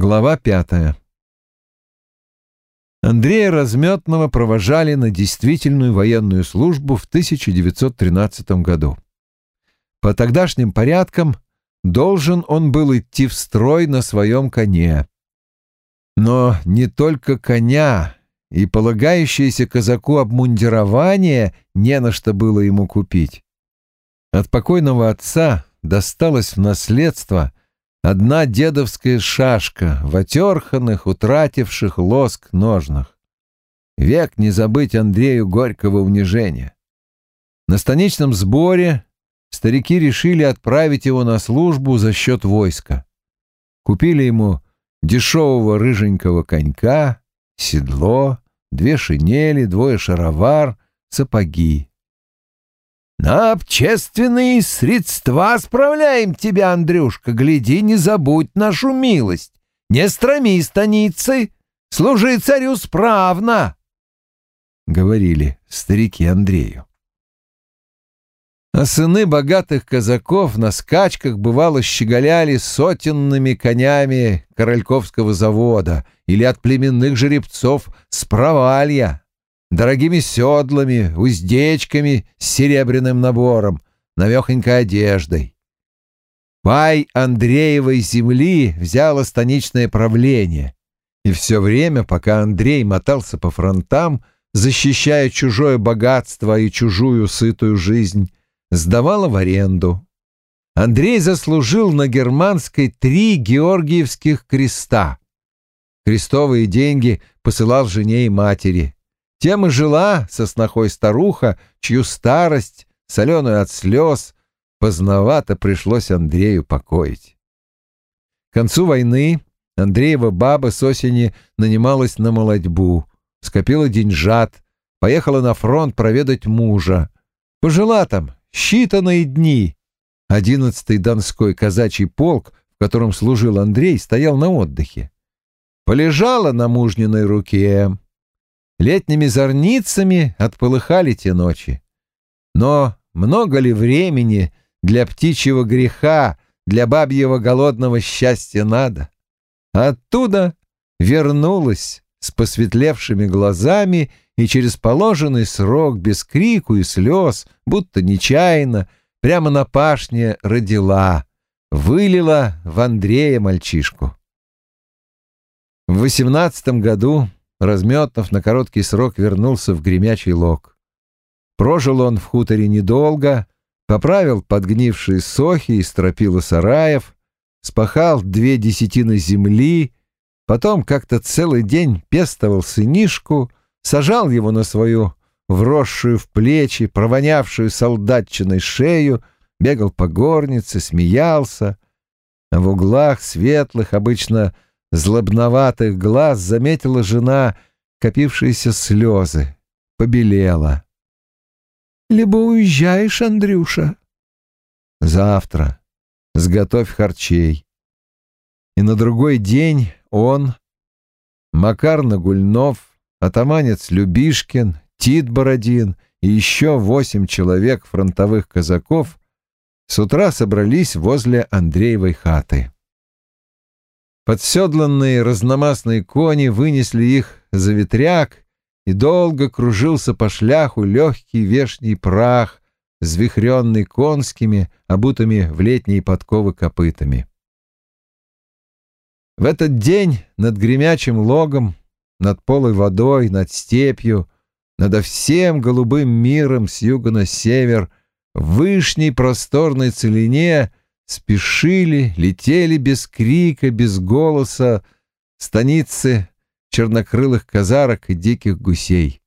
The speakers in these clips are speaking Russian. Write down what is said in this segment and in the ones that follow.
Глава пятая. Андрея Разметного провожали на действительную военную службу в 1913 году. По тогдашним порядкам должен он был идти в строй на своем коне. Но не только коня и полагающееся казаку обмундирование не на что было ему купить. От покойного отца досталось в наследство Одна дедовская шашка в отерханных, утративших лоск ножнах. Век не забыть Андрею горького унижения. На станичном сборе старики решили отправить его на службу за счет войска. Купили ему дешевого рыженького конька, седло, две шинели, двое шаровар, сапоги. На общественные средства справляем тебя, Андрюшка. Гляди, не забудь нашу милость. Не строми станицы, служи царю справно, — говорили старики Андрею. А сыны богатых казаков на скачках бывало щеголяли сотенными конями Корольковского завода или от племенных жеребцов с провалья дорогими седлами, уздечками с серебряным набором, навехонькой одеждой. Пай Андреевой земли взяла станичное правление, и все время, пока Андрей мотался по фронтам, защищая чужое богатство и чужую сытую жизнь, сдавала в аренду. Андрей заслужил на германской три георгиевских креста. Крестовые деньги посылал жене и матери. Тем и жила соснохой старуха, чью старость, соленую от слез, поздновато пришлось Андрею покоить. К концу войны Андреева баба с осени нанималась на молодьбу, скопила деньжат, поехала на фронт проведать мужа. Пожила там считанные дни. Одиннадцатый Донской казачий полк, в котором служил Андрей, стоял на отдыхе. Полежала на мужниной руке, Летними зорницами отполыхали те ночи. Но много ли времени для птичьего греха, для бабьего голодного счастья надо? оттуда вернулась с посветлевшими глазами и через положенный срок без крику и слез, будто нечаянно, прямо на пашне родила, вылила в Андрея мальчишку. В восемнадцатом году Разметнов на короткий срок вернулся в гремячий лог. Прожил он в хуторе недолго, поправил подгнившие сохи и стропила сараев, спахал две десятины земли, потом как-то целый день пестовал сынишку, сажал его на свою вросшую в плечи, провонявшую солдатчиной шею, бегал по горнице, смеялся, а в углах светлых, обычно злобноватых глаз заметила жена копившиеся слезы, побелела. «Либо уезжаешь, Андрюша?» «Завтра. Сготовь харчей». И на другой день он, Макар Нагульнов, атаманец Любишкин, Тит Бородин и еще восемь человек фронтовых казаков с утра собрались возле Андреевой хаты. Подседланные разномастные кони вынесли их за ветряк, и долго кружился по шляху легкий вешний прах, звихренный конскими, обутыми в летние подковы копытами. В этот день над гремячим логом, над полой водой, над степью, над всем голубым миром с юга на север, в вышней просторной целине спешили, летели без крика, без голоса станицы чернокрылых казарок и диких гусей.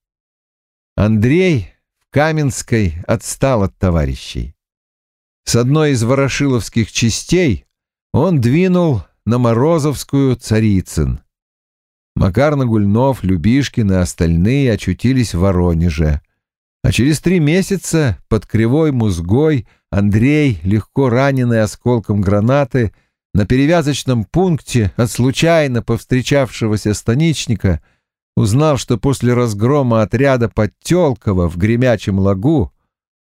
Андрей в Каменской отстал от товарищей. С одной из ворошиловских частей он двинул на Морозовскую Царицын. Макар Нагульнов, Любишкин и остальные очутились в Воронеже. А через три месяца под кривой музгой Андрей, легко раненый осколком гранаты, на перевязочном пункте от случайно повстречавшегося станичника узнал, что после разгрома отряда Подтелкова в гремячем лагу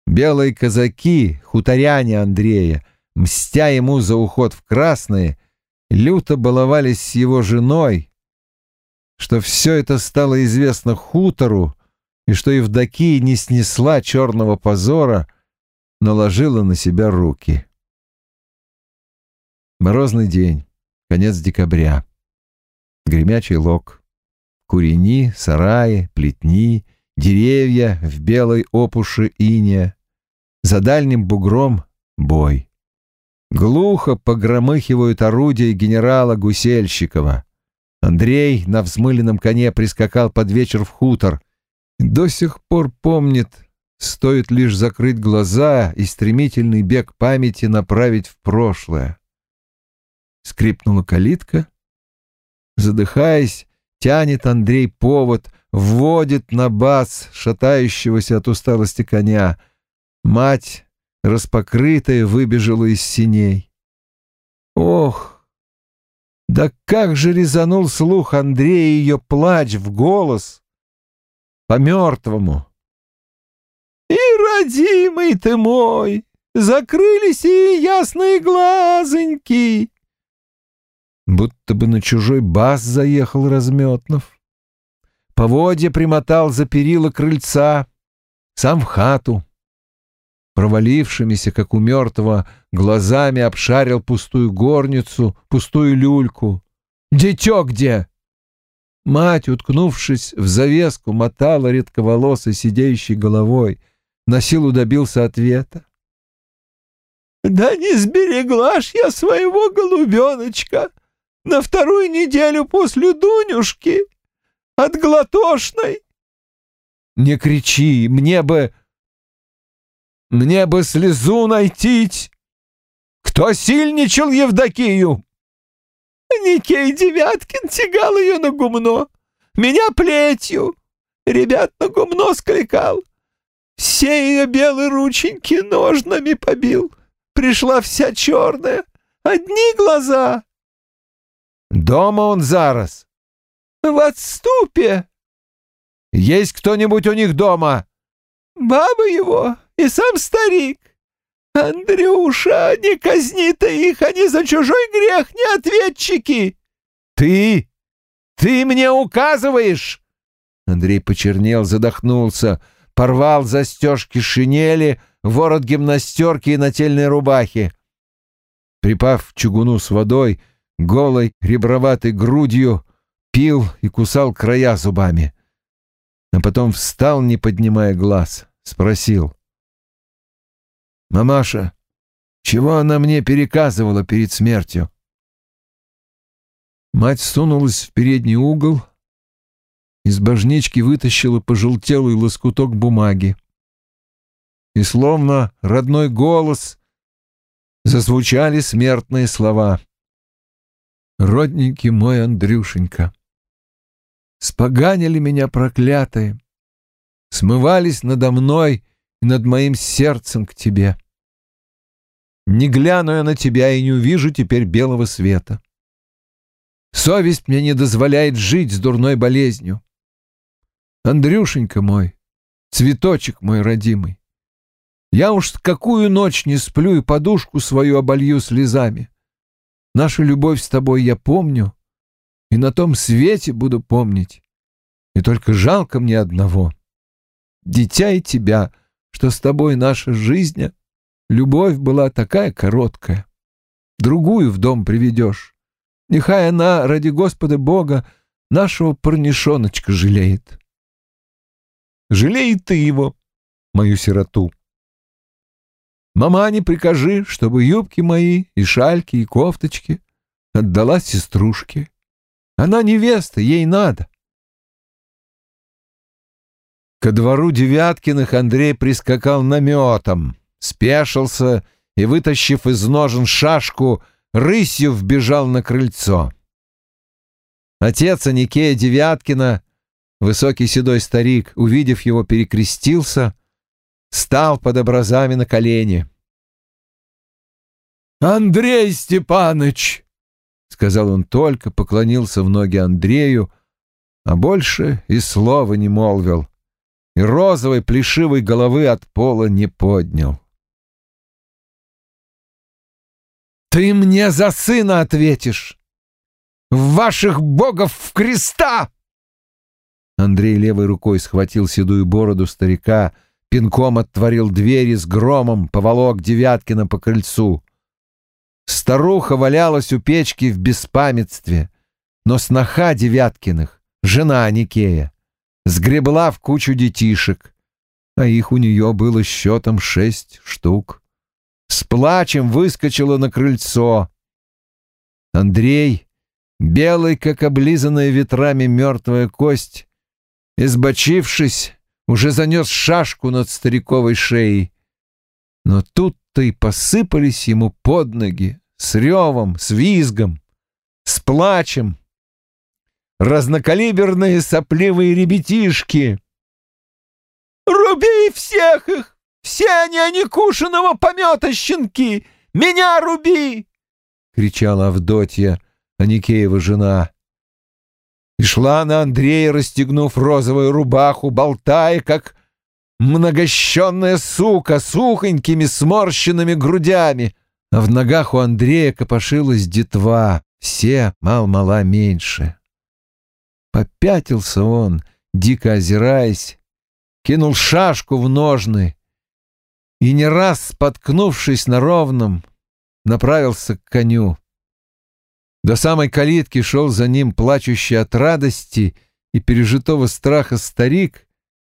белые казаки, хуторяне Андрея, мстя ему за уход в красные, люто баловались с его женой, что все это стало известно хутору, и что Евдокия не снесла черного позора, наложила на себя руки. Морозный день, конец декабря. Гремячий лог. Курени, сараи, плетни, деревья в белой опуши иния. За дальним бугром бой. Глухо погромыхивают орудия генерала Гусельщикова. Андрей на взмыленном коне прискакал под вечер в хутор. До сих пор помнит, стоит лишь закрыть глаза и стремительный бег памяти направить в прошлое. Скрипнула калитка. Задыхаясь, тянет Андрей повод, вводит на бас шатающегося от усталости коня. Мать, распокрытая, выбежала из синей. Ох! Да как же резанул слух Андрея ее плач в голос! По-мертвому! И, родимый ты мой, закрылись и ясные глазоньки, будто бы на чужой бас заехал Разметнов. Поводья примотал за перила крыльца, сам в хату. Провалившимися, как у мертвого, глазами обшарил пустую горницу, пустую люльку. «Дитё где?» Мать, уткнувшись в завеску, мотала редковолосой сидеющей головой. На силу добился ответа. «Да не сберегла ж я своего голубеночка!» на вторую неделю после Дунюшки от глотошной. Не кричи, мне бы... Мне бы слезу найти. Кто сильничал Евдокию? Никей Девяткин тягал ее на гумно, меня плетью, ребят на гумно скликал. Все ее белые рученьки ножнами побил. Пришла вся черная, одни глаза. Дома он зараз. В отступе. Есть кто-нибудь у них дома? Баба его и сам старик. Андрюша, не казни ты их, они за чужой грех не ответчики. Ты? Ты мне указываешь? Андрей почернел, задохнулся, порвал застежки шинели, ворот гимнастерки и нательной рубахи. Припав чугуну с водой, голой реброватой грудью, пил и кусал края зубами. А потом встал, не поднимая глаз, спросил. «Мамаша, чего она мне переказывала перед смертью?» Мать сунулась в передний угол, из божнички вытащила пожелтелый лоскуток бумаги. И словно родной голос зазвучали смертные слова — родненький мой Андрюшенька. Споганили меня проклятые, смывались надо мной и над моим сердцем к тебе. Не гляну я на тебя и не увижу теперь белого света. Совесть мне не дозволяет жить с дурной болезнью. Андрюшенька мой, цветочек мой родимый, я уж какую ночь не сплю и подушку свою оболью слезами. Нашу любовь с тобой я помню, и на том свете буду помнить. И только жалко мне одного. Дитя и тебя, что с тобой наша жизнь, любовь была такая короткая. Другую в дом приведешь. Нехай она, ради Господа Бога, нашего парнишоночка жалеет. Жалеет ты его, мою сироту. Мамане прикажи, чтобы юбки мои и шальки, и кофточки отдала сеструшке. Она невеста, ей надо. Ко двору Девяткиных Андрей прискакал наметом, спешился и, вытащив из ножен шашку, рысью вбежал на крыльцо. Отец Аникея Девяткина, высокий седой старик, увидев его, перекрестился — стал под образами на колени. «Андрей Степаныч!» — сказал он только, поклонился в ноги Андрею, а больше и слова не молвил, и розовой плешивой головы от пола не поднял. «Ты мне за сына ответишь!» в ваших богов в креста!» Андрей левой рукой схватил седую бороду старика, пинком отворил двери с громом, поволок Девяткина по крыльцу. Старуха валялась у печки в беспамятстве, но сноха Девяткиных, жена Никея, сгребла в кучу детишек, а их у нее было счетом шесть штук. С плачем выскочила на крыльцо. Андрей, белый, как облизанная ветрами мертвая кость, избочившись, уже занес шашку над стариковой шеей. Но тут-то и посыпались ему под ноги с ревом, с визгом, с плачем. Разнокалиберные сопливые ребятишки. «Руби всех их! Все они, они кушаного помета, щенки! Меня руби!» — кричала Авдотья, Аникеева жена. И шла на Андрея, расстегнув розовую рубаху, болтая, как многощенная сука, сухонькими сморщенными грудями. А в ногах у Андрея копошилась детва, все мал-мала меньше. Попятился он, дико озираясь, кинул шашку в ножны и, не раз споткнувшись на ровном, направился к коню. До самой калитки шел за ним плачущий от радости и пережитого страха старик,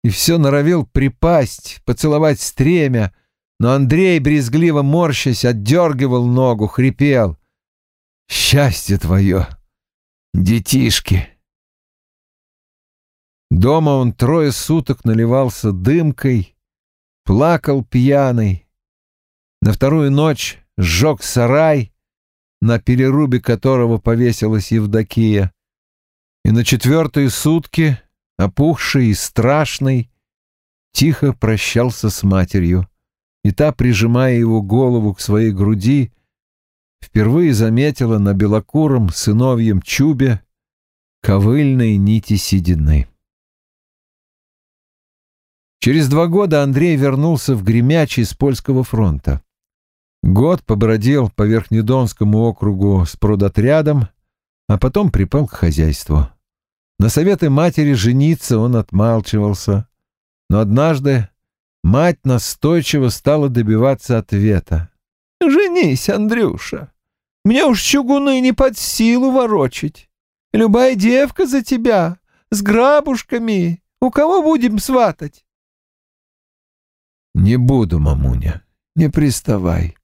и все норовил припасть, поцеловать стремя, но Андрей, брезгливо морщась, отдергивал ногу, хрипел. «Счастье твое, детишки!» Дома он трое суток наливался дымкой, плакал пьяный. На вторую ночь сжег сарай, на перерубе которого повесилась Евдокия, и на четвертые сутки, опухший и страшный, тихо прощался с матерью, и та, прижимая его голову к своей груди, впервые заметила на белокуром сыновьем чубе ковыльные нити седины. Через два года Андрей вернулся в Гремячий с польского фронта. Год побродил по Верхнедонскому округу с продотрядом, а потом припал к хозяйству. На советы матери жениться он отмалчивался, но однажды мать настойчиво стала добиваться ответа. «Женись, Андрюша, мне уж чугуны не под силу ворочить. Любая девка за тебя, с грабушками, у кого будем сватать?» «Не буду, мамуня, не приставай»,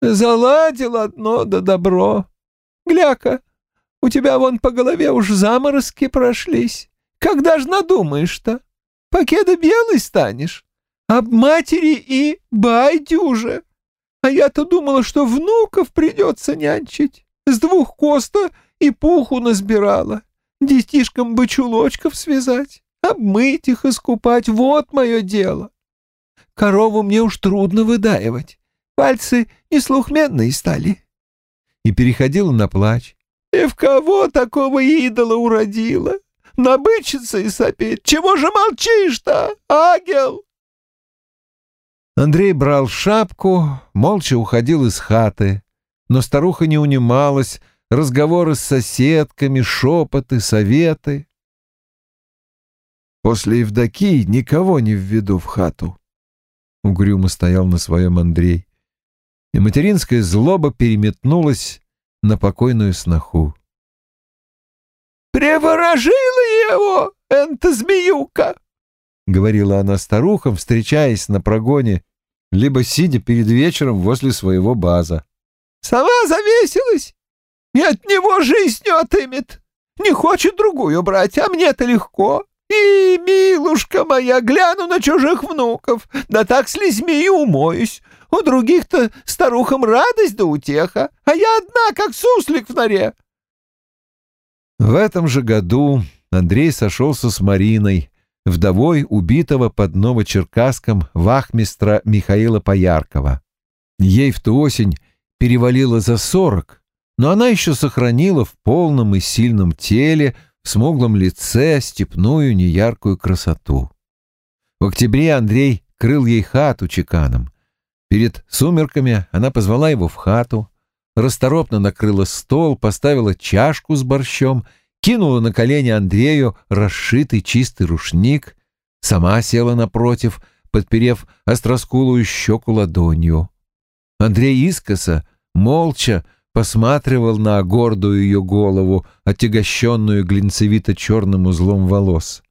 Заладил одно да добро. Гляка, у тебя вон по голове уж заморозки прошлись. Когда ж надумаешь-то? Покеда белый станешь. Об матери и байдюже. А я-то думала, что внуков придется нянчить. С двух коста и пуху насбирала. Детишкам бы чулочков связать, обмыть их, искупать. Вот мое дело. Корову мне уж трудно выдаивать. Пальцы неслухменные стали. И переходила на плач. И в кого такого идола уродила? Набычиться и сопеть. Чего же молчишь-то, ангел? Андрей брал шапку, молча уходил из хаты. Но старуха не унималась, разговоры с соседками, шепоты, советы. После Евдокии никого не введу в хату. Угрюмо стоял на своем Андрей и материнская злоба переметнулась на покойную сноху. «Преворожила его, энта змеюка!» — говорила она старухам, встречаясь на прогоне, либо сидя перед вечером возле своего база. «Сама завесилась и от него жизнь отымет. Не хочет другую брать, а мне-то легко. И, милушка моя, гляну на чужих внуков, да так слезьми и умоюсь. У других-то старухам радость да утеха, а я одна, как суслик в норе. В этом же году Андрей сошелся с Мариной, вдовой убитого под Новочеркасском вахмистра Михаила Пояркова. Ей в ту осень перевалило за сорок, но она еще сохранила в полном и сильном теле, в смуглом лице степную неяркую красоту. В октябре Андрей крыл ей хату чеканом — Перед сумерками она позвала его в хату, расторопно накрыла стол, поставила чашку с борщом, кинула на колени Андрею расшитый чистый рушник, сама села напротив, подперев остроскулую щеку ладонью. Андрей искоса, молча, посматривал на гордую ее голову, отягощенную глинцевито-черным узлом волос.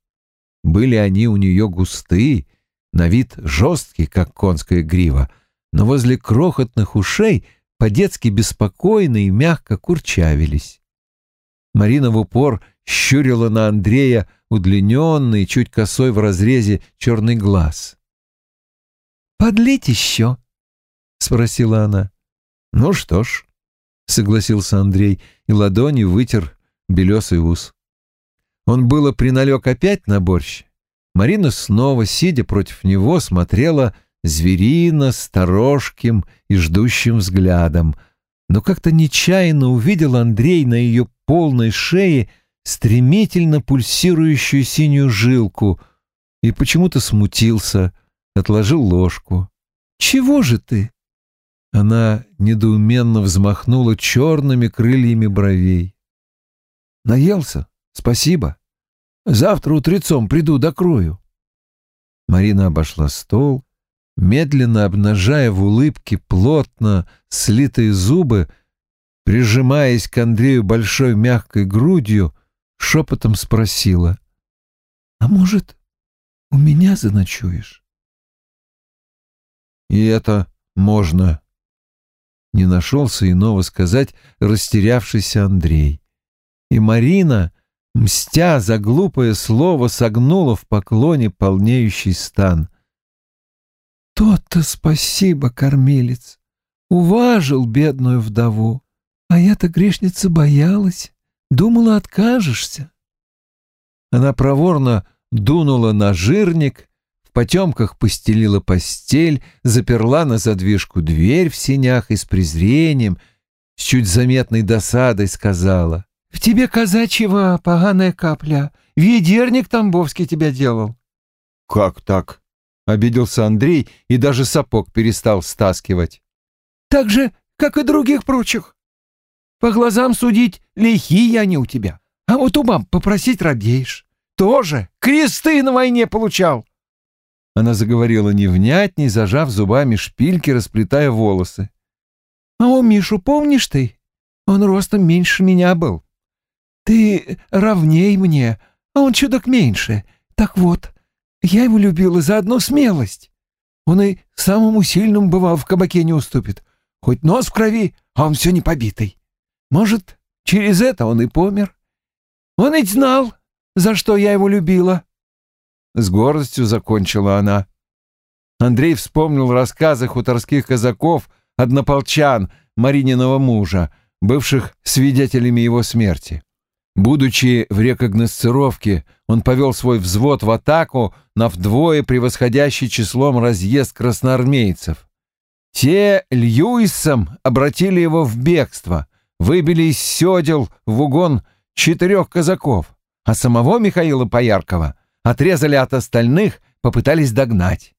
Были они у нее густые, на вид жесткие, как конская грива, но возле крохотных ушей по-детски беспокойно и мягко курчавились. Марина в упор щурила на Андрея удлиненный, чуть косой в разрезе черный глаз. «Подлить еще?» — спросила она. «Ну что ж», — согласился Андрей и ладонью вытер белесый ус. Он было приналег опять на борщ. Марина снова, сидя против него, смотрела зверино, сторожким и ждущим взглядом, но как-то нечаянно увидел Андрей на ее полной шее стремительно пульсирующую синюю жилку и почему-то смутился, отложил ложку. «Чего же ты?» Она недоуменно взмахнула черными крыльями бровей. «Наелся? Спасибо. Завтра утрецом приду докрою». Марина обошла стол, медленно обнажая в улыбке плотно слитые зубы, прижимаясь к Андрею большой мягкой грудью, шепотом спросила. «А может, у меня заночуешь?» «И это можно», — не нашелся иного сказать растерявшийся Андрей. И Марина, мстя за глупое слово, согнула в поклоне полнеющий стан. «То-то спасибо, кормилец, уважил бедную вдову, а я-то, грешница, боялась». Думала, откажешься. Она проворно дунула на жирник, потемках постелила постель, заперла на задвижку дверь в сенях и с презрением, с чуть заметной досадой сказала. — В тебе казачьего поганая капля. Ведерник Тамбовский тебя делал. — Как так? — обиделся Андрей и даже сапог перестал стаскивать. — Так же, как и других прочих. По глазам судить, лихие они у тебя. А вот у баб попросить радеешь. Тоже кресты на войне получал. Она заговорила невнятней, зажав зубами шпильки, расплетая волосы. А у Мишу помнишь ты? Он ростом меньше меня был. Ты равней мне, а он чудок меньше. Так вот, я его любила за одну смелость. Он и самому сильному бывал в кабаке не уступит. Хоть нос в крови, а он все не побитый. Может, через это он и помер. Он ведь знал, за что я его любила. С гордостью закончила она. Андрей вспомнил рассказы хуторских казаков, однополчан, Марининого мужа, бывших свидетелями его смерти. Будучи в рекогносцировке, он повел свой взвод в атаку на вдвое превосходящий числом разъезд красноармейцев. Те Льюисом обратили его в бегство, выбили из седел в угон четырех казаков, а самого Михаила Пояркова отрезали от остальных, попытались догнать.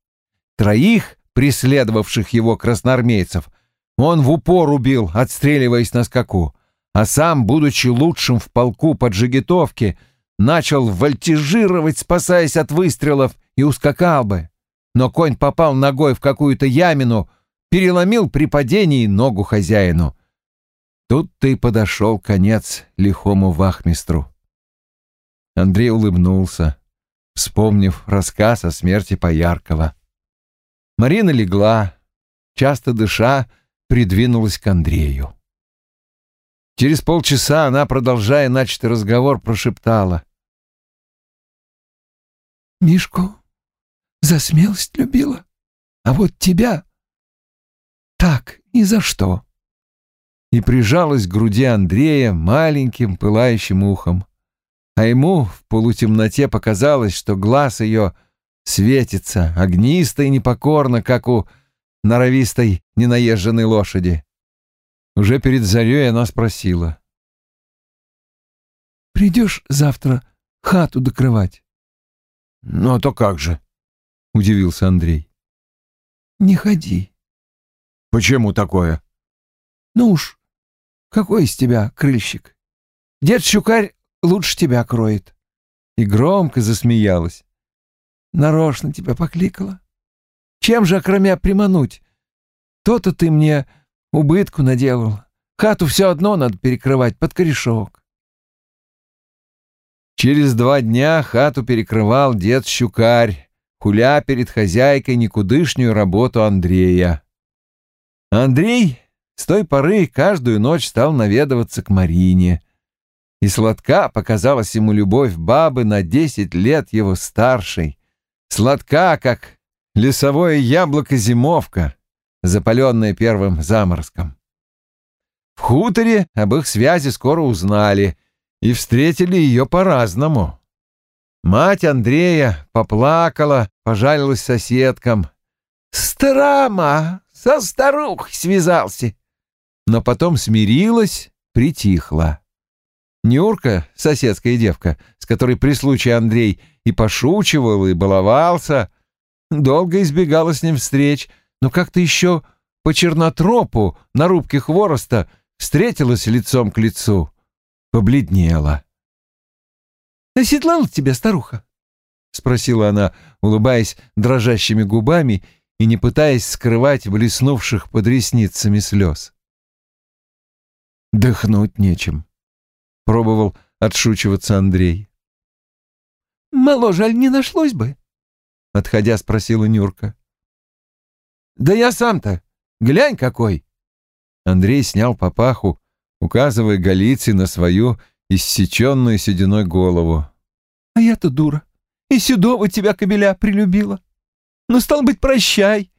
Троих, преследовавших его красноармейцев, он в упор убил, отстреливаясь на скаку, а сам, будучи лучшим в полку под Жигитовки, начал вольтижировать, спасаясь от выстрелов, и ускакал бы. Но конь попал ногой в какую-то ямину, переломил при падении ногу хозяину. Тут-то и подошел конец лихому вахмистру. Андрей улыбнулся, вспомнив рассказ о смерти Пояркова. Марина легла, часто дыша, придвинулась к Андрею. Через полчаса она, продолжая начатый разговор, прошептала. «Мишку за смелость любила, а вот тебя так ни за что» и прижалась к груди Андрея маленьким пылающим ухом. А ему в полутемноте показалось, что глаз ее светится, огнисто и непокорно, как у норовистой ненаезженной лошади. Уже перед зарей она спросила. «Придешь завтра хату докрывать?» «Ну, а то как же?» — удивился Андрей. «Не ходи». «Почему такое?» «Ну уж, какой из тебя крыльщик? Дед Щукарь лучше тебя кроет. И громко засмеялась. Нарочно тебя покликала. Чем же, окромя, примануть? То-то ты мне убытку наделал. Хату все одно надо перекрывать под корешок. Через два дня хату перекрывал дед Щукарь, хуля перед хозяйкой никудышнюю работу Андрея. Андрей с той поры каждую ночь стал наведываться к Марине. И сладка показалась ему любовь бабы на десять лет его старшей. Сладка, как лесовое яблоко-зимовка, запаленное первым заморозком. В хуторе об их связи скоро узнали и встретили ее по-разному. Мать Андрея поплакала, пожалилась соседкам. «Старама, со старухой связался!» Но потом смирилась, притихла. Нюрка, соседская девка, с которой при случае Андрей и пошучивал, и баловался, долго избегала с ним встреч, но как-то еще по чернотропу на рубке хвороста встретилась лицом к лицу, побледнела. «Оседлала тебя старуха?» — спросила она, улыбаясь дрожащими губами и не пытаясь скрывать блеснувших под ресницами слез. «Дыхнуть нечем», — пробовал отшучиваться Андрей. «Мало жаль не нашлось бы», — отходя спросила Нюрка. «Да я сам-то, глянь какой!» Андрей снял папаху, указывая Голицей на свою иссеченную сединой голову. «А я-то дура. И Седова тебя, кобеля, прилюбила. Ну, стал быть, прощай!»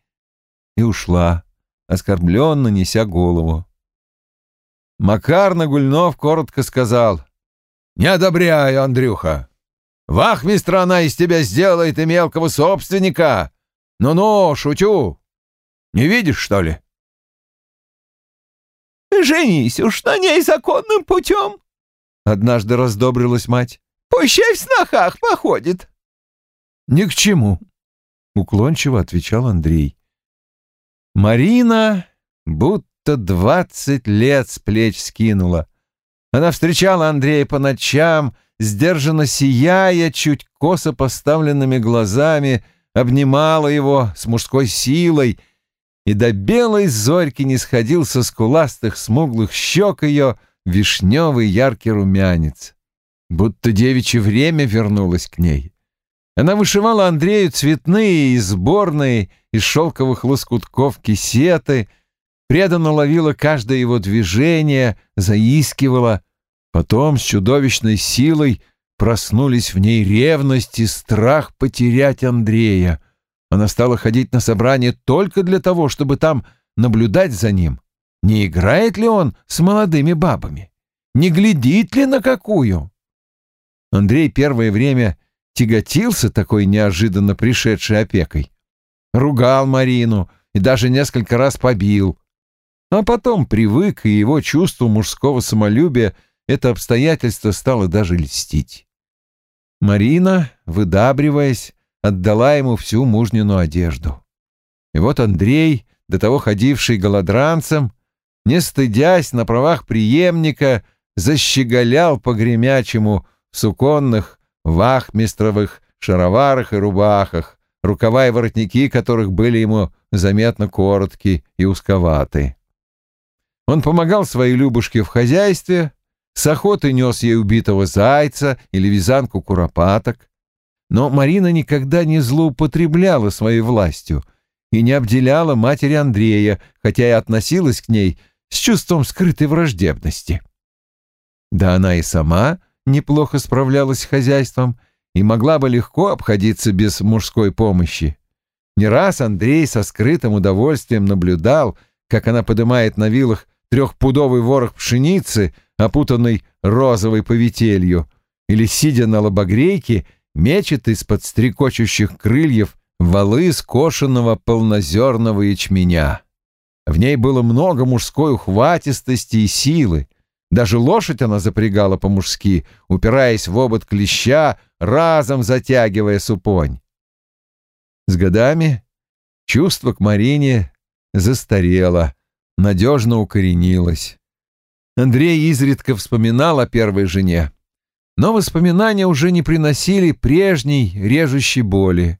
И ушла, оскорбленно неся голову. Макар Нагульнов коротко сказал. «Не одобряю, Андрюха. Вахмистра она из тебя сделает и мелкого собственника. Ну-ну, шутю. Не видишь, что ли?» «Женись уж на ней законным путем!» Однажды раздобрилась мать. «Пущай в снохах походит!» «Ни к чему!» — уклончиво отвечал Андрей. Марина будто двадцать лет с плеч скинула. Она встречала Андрея по ночам, сдержанно сияя, чуть косо поставленными глазами, обнимала его с мужской силой — и до белой зорьки не сходил со скуластых смуглых щек ее вишневый яркий румянец. Будто девичье время вернулось к ней. Она вышивала Андрею цветные и сборные из шелковых лоскутков кисеты, преданно ловила каждое его движение, заискивала. Потом с чудовищной силой проснулись в ней ревность и страх потерять Андрея — она стала ходить на собрания только для того, чтобы там наблюдать за ним. Не играет ли он с молодыми бабами? Не глядит ли на какую? Андрей первое время тяготился такой неожиданно пришедшей опекой. Ругал Марину и даже несколько раз побил. А потом привык, и его чувство мужского самолюбия это обстоятельство стало даже льстить. Марина, выдабриваясь, отдала ему всю мужнину одежду. И вот Андрей, до того ходивший голодранцем, не стыдясь на правах преемника, защеголял по гремячему в суконных вахмистровых шароварах и рубахах, рукава и воротники которых были ему заметно короткие и узковаты. Он помогал своей Любушке в хозяйстве, с охоты нес ей убитого зайца или вязанку куропаток, но Марина никогда не злоупотребляла своей властью и не обделяла матери Андрея, хотя и относилась к ней с чувством скрытой враждебности. Да она и сама неплохо справлялась с хозяйством и могла бы легко обходиться без мужской помощи. Не раз Андрей со скрытым удовольствием наблюдал, как она поднимает на вилах трехпудовый ворох пшеницы, опутанный розовой повителью, или, сидя на лобогрейке, мечет из-под стрекочущих крыльев валы скошенного полнозерного ячменя. В ней было много мужской ухватистости и силы. Даже лошадь она запрягала по-мужски, упираясь в обод клеща, разом затягивая супонь. С годами чувство к Марине застарело, надежно укоренилось. Андрей изредка вспоминал о первой жене, но воспоминания уже не приносили прежней режущей боли.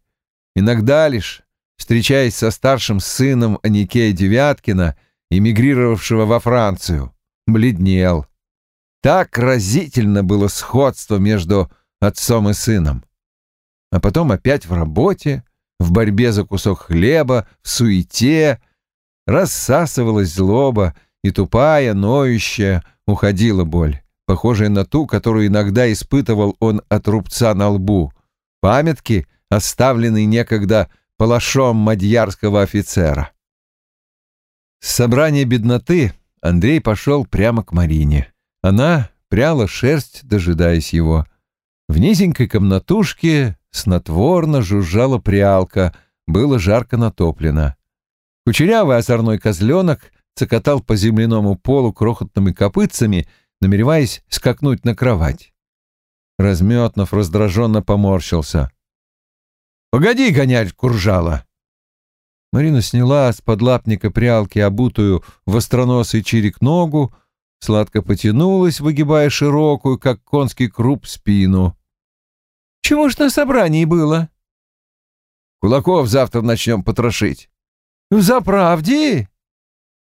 Иногда лишь, встречаясь со старшим сыном Аникея Девяткина, эмигрировавшего во Францию, бледнел. Так разительно было сходство между отцом и сыном. А потом опять в работе, в борьбе за кусок хлеба, в суете, рассасывалась злоба, и тупая, ноющая, уходила боль, похожая на ту, которую иногда испытывал он от рубца на лбу, памятки, оставленные некогда палашом мадьярского офицера. С собрания бедноты Андрей пошел прямо к Марине. Она пряла шерсть, дожидаясь его. В низенькой комнатушке снотворно жужжала прялка, было жарко натоплено. Кучерявый озорной козленок цокотал по земляному полу крохотными копытцами, намереваясь скакнуть на кровать. Разметнов раздраженно поморщился. «Погоди гонять, куржала!» Марина сняла с подлапника прялки обутую в остроносый чирик ногу, сладко потянулась, выгибая широкую, как конский круп, спину. «Чего ж на собрании было?» «Кулаков завтра начнем потрошить». «За правде?»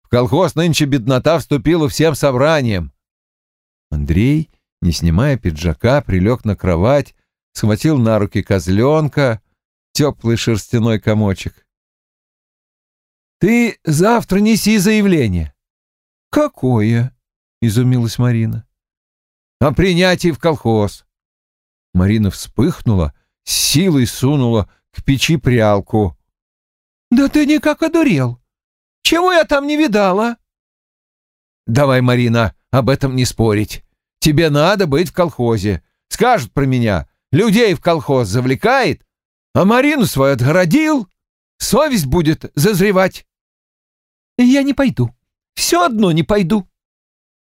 В колхоз нынче беднота вступила всем собранием. Андрей, не снимая пиджака, прилег на кровать, схватил на руки козленка, теплый шерстяной комочек. «Ты завтра неси заявление». «Какое?» — изумилась Марина. «О принятии в колхоз». Марина вспыхнула, силой сунула к печи прялку. «Да ты никак одурел! Чего я там не видала?» «Давай, Марина, об этом не спорить. Тебе надо быть в колхозе. Скажут про меня, людей в колхоз завлекает, а Марину свою отгородил. Совесть будет зазревать». «Я не пойду. Все одно не пойду».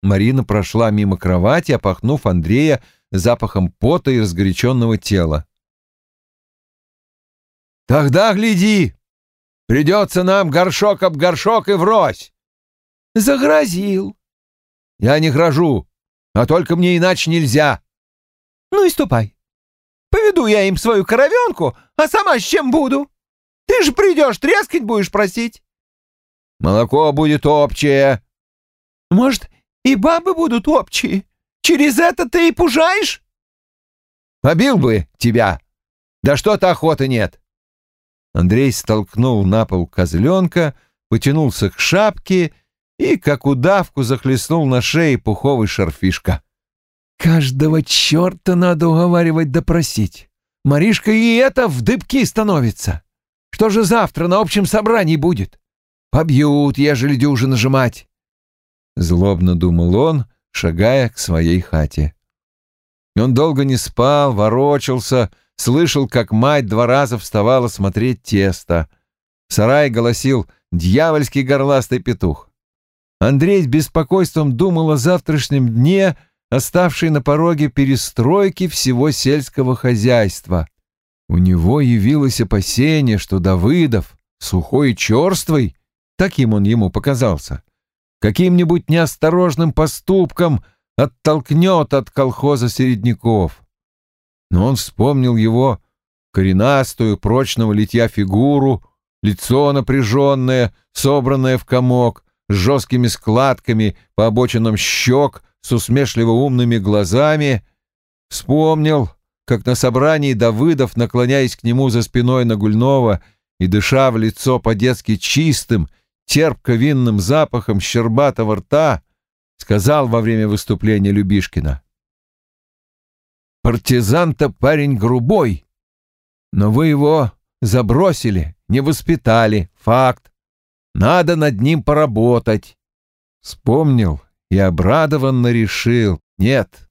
Марина прошла мимо кровати, опахнув Андрея запахом пота и разгоряченного тела. «Тогда гляди!» Придется нам горшок об горшок и врозь. Загрозил. Я не грожу, а только мне иначе нельзя. Ну и ступай. Поведу я им свою коровенку, а сама с чем буду? Ты же придешь, трескать будешь просить. Молоко будет общее. Может, и бабы будут общие? Через это ты и пужаешь? Побил бы тебя. Да что-то охоты нет. Андрей столкнул на пол козленка, потянулся к шапке и, как удавку, захлестнул на шее пуховый шарфишка. «Каждого черта надо уговаривать допросить. Маришка и это в дыбки становится. Что же завтра на общем собрании будет? Побьют, ежели дюжи нажимать». Злобно думал он, шагая к своей хате. Он долго не спал, ворочался, слышал, как мать два раза вставала смотреть тесто. В сарае голосил дьявольский горластый петух. Андрей с беспокойством думал о завтрашнем дне, оставшей на пороге перестройки всего сельского хозяйства. У него явилось опасение, что Давыдов, сухой и черствый, таким он ему показался, каким-нибудь неосторожным поступком оттолкнет от колхоза середняков но он вспомнил его коренастую, прочного литья фигуру, лицо напряженное, собранное в комок, с жесткими складками по обочинам щек, с усмешливо умными глазами. Вспомнил, как на собрании Давыдов, наклоняясь к нему за спиной Нагульнова и дыша в лицо по-детски чистым, терпко-винным запахом щербатого рта, сказал во время выступления Любишкина. Партизан-то парень грубой. Но вы его забросили, не воспитали. Факт. Надо над ним поработать. Вспомнил и обрадованно решил. Нет,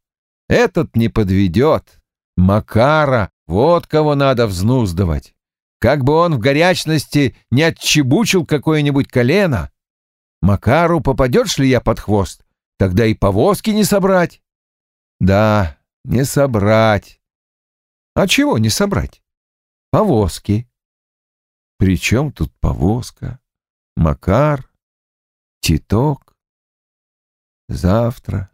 этот не подведет. Макара, вот кого надо взнуздывать. Как бы он в горячности не отчебучил какое-нибудь колено. Макару попадешь ли я под хвост, тогда и повозки не собрать. Да, не собрать. А чего не собрать? Повозки. Причем тут повозка? Макар? Титок? завтра.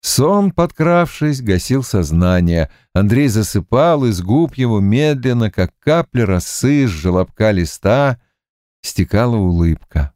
Сон, подкравшись, гасил сознание. Андрей засыпал, из губ его медленно, как капли росы с желобка листа, стекала улыбка.